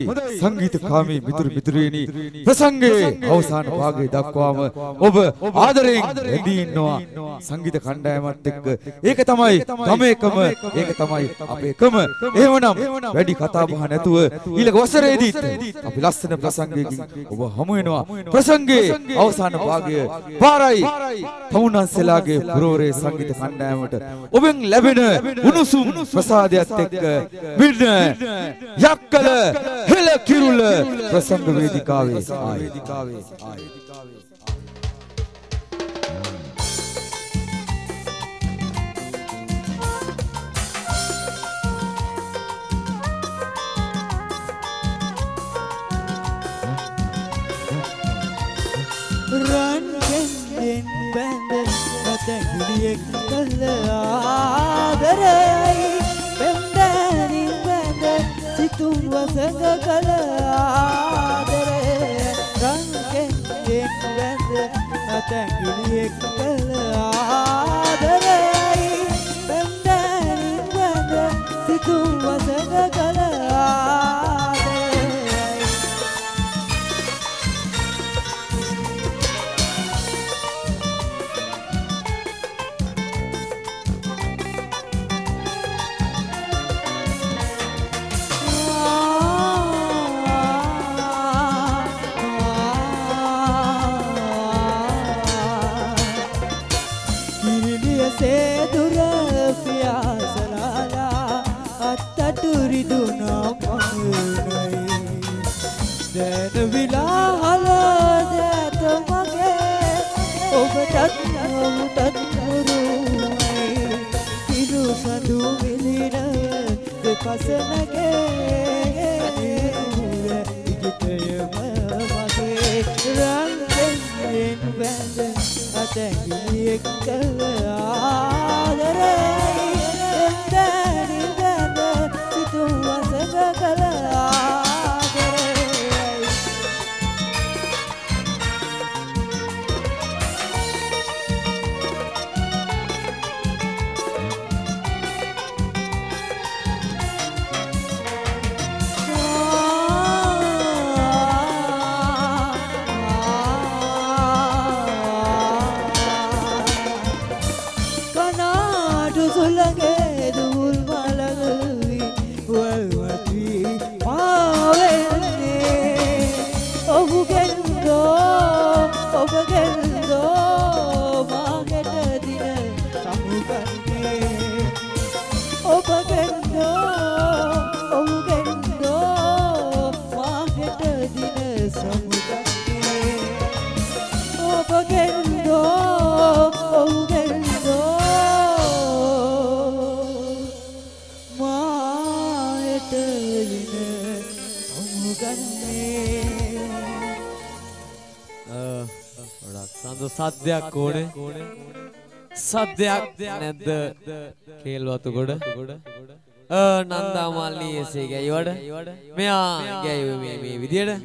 සංගීතකාමී මිතුරු මිතුරියනි ප්‍රසංගයේ අවසාන භාගයේ දක්වාම ඔබ ආදරයෙන් රැඳී ඉන්නවා සංගීත කණ්ඩායමත් එක්ක. ඒක තමයි ගමේකම. ඒක තමයි අපේකම. එහෙමනම් වැඩි කතා බහ නැතුව ඊළඟ වසරේදීත් අපි ලස්සන ප්‍රසංගයකින් ඔබ හමු වෙනවා. ප්‍රසංගයේ අවසාන භාගය පාරයි. තමුන්න්සලාගේ පුරෝරේ සංගීත කණ්ඩායමට ඔබෙන් ලැබෙන උණුසුම් ප්‍රසාදයක් එක්ක වින්න යක්කල හෙළ කිරුළ ප්‍රසංග වේදිකාවේ. ආයේ මතගුලියෙක් කළ ආදරයයි පෙම්දැනින් බැඳ සිතුම් වසඟ කළ ආදරය. රන් කෙන්ගෙන් බැඳ මතගුලියෙක් කළ ආදරයයි දැන විලාහල දැත මගේ ඔබටත් ඔවුටත් මුරුයි පිරු සඳු විලින දෙපසනගේ ඉජිතයම මගේ රංගෙන් බැඳ අතැගිලියෙක් කළ ආදරයි කනාටු සුළගේ දුල් මලගවි වල්වත්වී පාවෙන්නේ ඔහුගෙන්දෝ ඔබගෙන්දෝ මාගෙට දින සමුගන්නේ සමුගන්නේ ගොඩක් සඳ සද්දයක් ඕනේ. සද්දයක් නැද්ද කේල්වතු ගොඩ? නන්දා මල්ලී එසේ ගැයිවට මෙයා ගැයි මේ විදියට?